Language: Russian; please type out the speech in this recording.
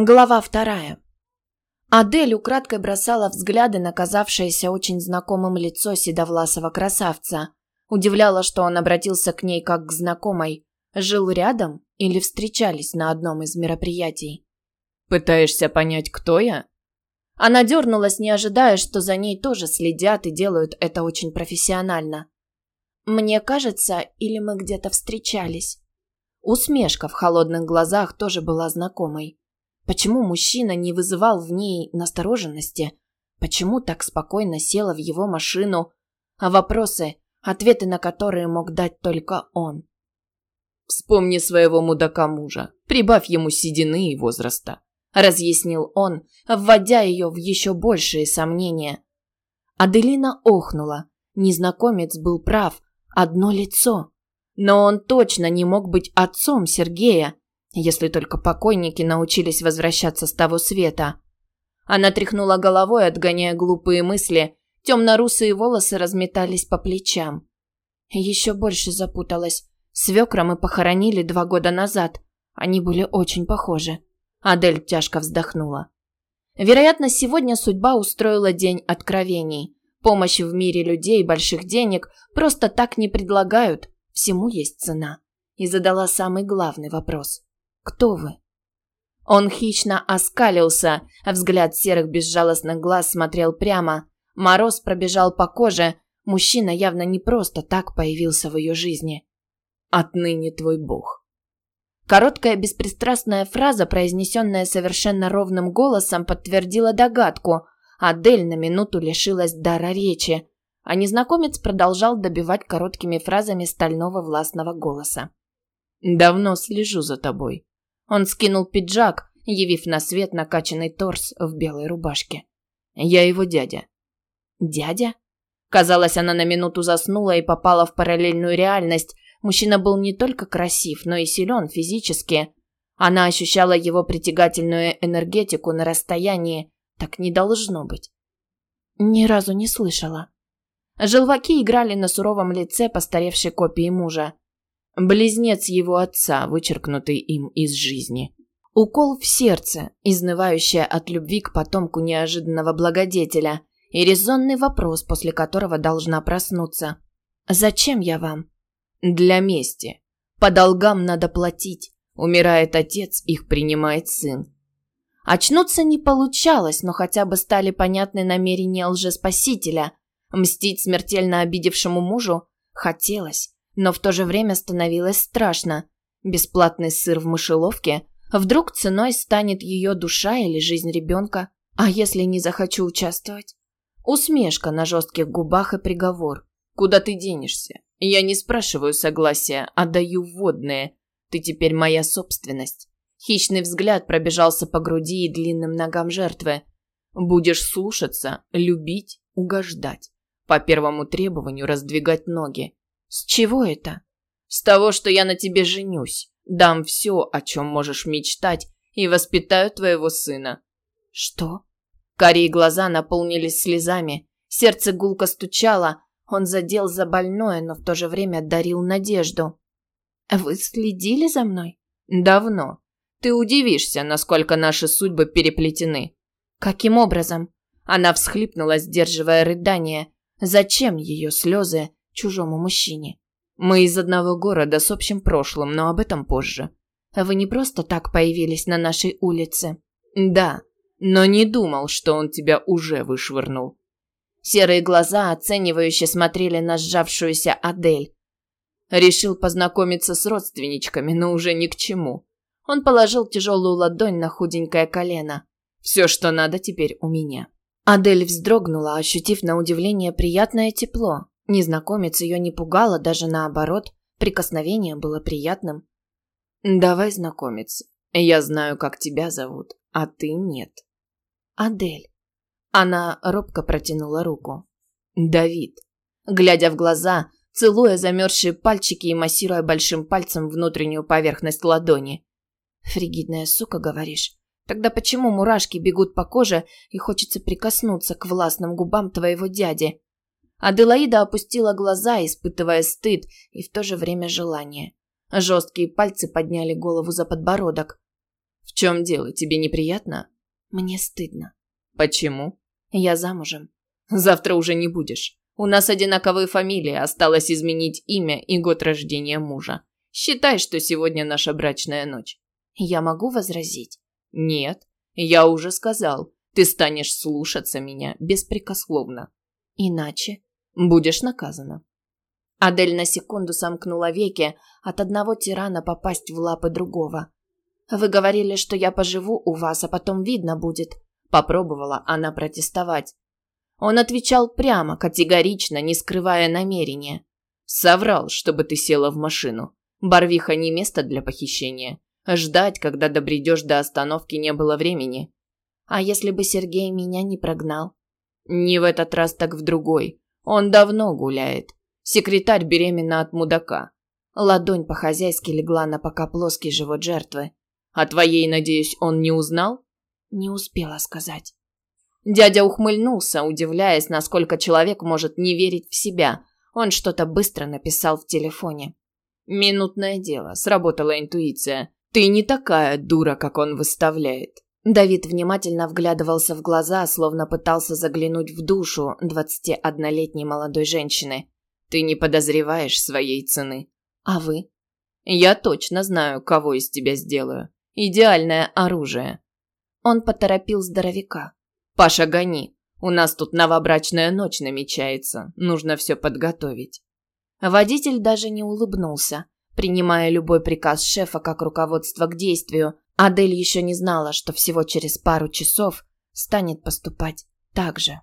Глава вторая. Адель украдкой бросала взгляды на казавшееся очень знакомым лицо седовласого красавца. Удивляла, что он обратился к ней как к знакомой. Жил рядом или встречались на одном из мероприятий? «Пытаешься понять, кто я?» Она дернулась, не ожидая, что за ней тоже следят и делают это очень профессионально. «Мне кажется, или мы где-то встречались?» Усмешка в холодных глазах тоже была знакомой. Почему мужчина не вызывал в ней настороженности? Почему так спокойно села в его машину? А вопросы, ответы на которые мог дать только он. «Вспомни своего мудака-мужа, прибавь ему седины и возраста», – разъяснил он, вводя ее в еще большие сомнения. Аделина охнула. Незнакомец был прав. Одно лицо. Но он точно не мог быть отцом Сергея. Если только покойники научились возвращаться с того света. Она тряхнула головой, отгоняя глупые мысли. Темно-русые волосы разметались по плечам. Еще больше запуталась. Свекра мы похоронили два года назад. Они были очень похожи. Адель тяжко вздохнула. Вероятно, сегодня судьба устроила день откровений. Помощь в мире людей больших денег просто так не предлагают. Всему есть цена. И задала самый главный вопрос. Кто вы?» Он хищно оскалился, а взгляд серых безжалостных глаз смотрел прямо. Мороз пробежал по коже. Мужчина явно не просто так появился в ее жизни. «Отныне твой бог». Короткая беспристрастная фраза, произнесенная совершенно ровным голосом, подтвердила догадку. Адель на минуту лишилась дара речи, а незнакомец продолжал добивать короткими фразами стального властного голоса. «Давно слежу за тобой. Он скинул пиджак, явив на свет накачанный торс в белой рубашке. «Я его дядя». «Дядя?» Казалось, она на минуту заснула и попала в параллельную реальность. Мужчина был не только красив, но и силен физически. Она ощущала его притягательную энергетику на расстоянии. Так не должно быть. Ни разу не слышала. Желваки играли на суровом лице постаревшей копии мужа. Близнец его отца, вычеркнутый им из жизни. Укол в сердце, изнывающая от любви к потомку неожиданного благодетеля, и резонный вопрос, после которого должна проснуться. «Зачем я вам?» «Для мести. По долгам надо платить. Умирает отец, их принимает сын». Очнуться не получалось, но хотя бы стали понятны намерения лжеспасителя. Мстить смертельно обидевшему мужу хотелось но в то же время становилось страшно. Бесплатный сыр в мышеловке, вдруг ценой станет ее душа или жизнь ребенка, а если не захочу участвовать? Усмешка на жестких губах и приговор. «Куда ты денешься? Я не спрашиваю согласия, а даю вводные. Ты теперь моя собственность». Хищный взгляд пробежался по груди и длинным ногам жертвы. «Будешь слушаться, любить, угождать. По первому требованию раздвигать ноги. «С чего это?» «С того, что я на тебе женюсь. Дам все, о чем можешь мечтать, и воспитаю твоего сына». «Что?» Карие глаза наполнились слезами. Сердце гулко стучало. Он задел за больное, но в то же время дарил надежду. «Вы следили за мной?» «Давно. Ты удивишься, насколько наши судьбы переплетены». «Каким образом?» Она всхлипнула, сдерживая рыдание. «Зачем ее слезы?» Чужому мужчине. Мы из одного города с общим прошлым, но об этом позже. Вы не просто так появились на нашей улице. Да, но не думал, что он тебя уже вышвырнул. Серые глаза оценивающе смотрели на сжавшуюся Адель. Решил познакомиться с родственничками, но уже ни к чему. Он положил тяжелую ладонь на худенькое колено. Все, что надо, теперь у меня. Адель вздрогнула, ощутив на удивление приятное тепло. Незнакомец ее не пугало, даже наоборот, прикосновение было приятным. «Давай знакомиться. Я знаю, как тебя зовут, а ты нет». «Адель». Она робко протянула руку. «Давид». Глядя в глаза, целуя замерзшие пальчики и массируя большим пальцем внутреннюю поверхность ладони. «Фригидная сука, говоришь? Тогда почему мурашки бегут по коже и хочется прикоснуться к властным губам твоего дяди?» Аделаида опустила глаза, испытывая стыд и в то же время желание. Жесткие пальцы подняли голову за подбородок. В чем дело? Тебе неприятно? Мне стыдно. Почему? Я замужем. Завтра уже не будешь. У нас одинаковые фамилии, осталось изменить имя и год рождения мужа. Считай, что сегодня наша брачная ночь. Я могу возразить? Нет, я уже сказал. Ты станешь слушаться меня беспрекословно. Иначе будешь наказана. Адель на секунду сомкнула веки от одного тирана попасть в лапы другого. Вы говорили, что я поживу у вас, а потом видно будет. Попробовала она протестовать. Он отвечал прямо, категорично, не скрывая намерения. Соврал, чтобы ты села в машину. Барвиха не место для похищения. Ждать, когда добредешь до остановки, не было времени. А если бы Сергей меня не прогнал? Не в этот раз, так в другой. Он давно гуляет. Секретарь беременна от мудака. Ладонь по-хозяйски легла на пока плоский живот жертвы. А твоей, надеюсь, он не узнал? Не успела сказать. Дядя ухмыльнулся, удивляясь, насколько человек может не верить в себя. Он что-то быстро написал в телефоне. Минутное дело, сработала интуиция. Ты не такая дура, как он выставляет. Давид внимательно вглядывался в глаза, словно пытался заглянуть в душу 21-летней молодой женщины. Ты не подозреваешь своей цены. А вы? Я точно знаю, кого из тебя сделаю. Идеальное оружие. Он поторопил здоровяка. Паша, гони. У нас тут новобрачная ночь намечается. Нужно все подготовить. Водитель даже не улыбнулся, принимая любой приказ шефа как руководство к действию. Адель еще не знала, что всего через пару часов станет поступать так же.